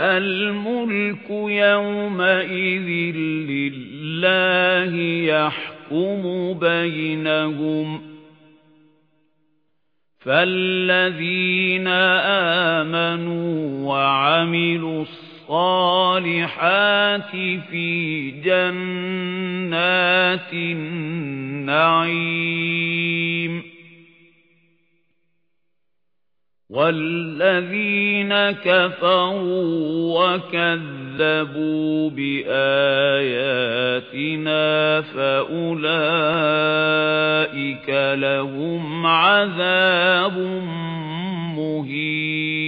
الملك يومئذ لله يحكم بينهم فالذين آمنوا وعملوا الصالحات في جنات النعيم وَالَّذِينَ كَفَرُوا وَكَذَّبُوا بِآيَاتِنَا فَأُولَئِكَ لَهُمْ عَذَابٌ مُهِينٌ.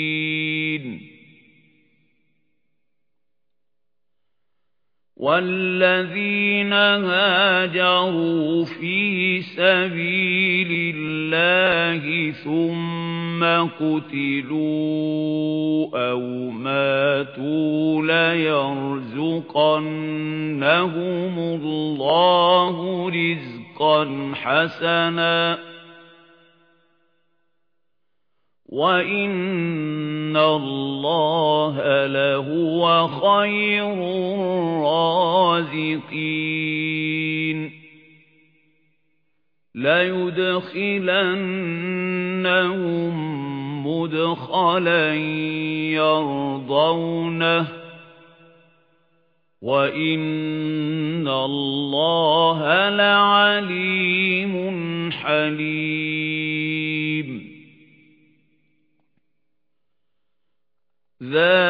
وَالَّذِينَ هَاجَرُوا فِي سَبِيلِ اللَّهِ ثُمَّ قُتِلُوا أَوْ مَاتُوا لَيَرْزُقَنَّهُمُ اللَّهُ رِزْقًا حَسَنًا وَإِنَّ اللَّهَ لَهُوَ خَيْرُ الرَّازِقِينَ لَيُدْخِلَنَّهُم مُّدْخَلًا يَرْضَوْنَهُ. وَإِنَّ اللَّهَ لَعَلِيمٌ حَلِيمٌ. ذَلِكَ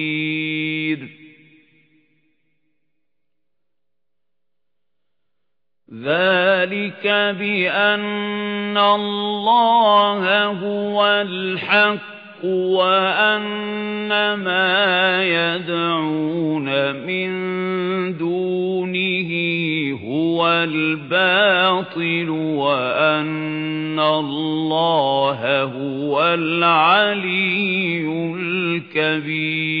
ذَلِكَ بِأَنَّ اللَّهَ هُوَ الْحَقُّ وَأَنَّ مَا يَدْعُونَ مِن دُونِهِ هُوَ الْبَاطِلُ وَأَنَّ اللَّهَ هُوَ الْعَلِيُّ الْكَبِيرُ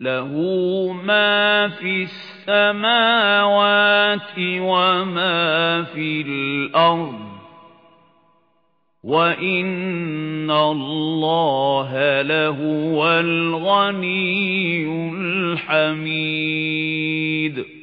لَهُ مَا فِي السَّمَاوَاتِ وَمَا فِي الْأَرْضِ. وَإِنَّ اللَّهَ لَهُوَ الْغَنِيُّ الْحَمِيدُ.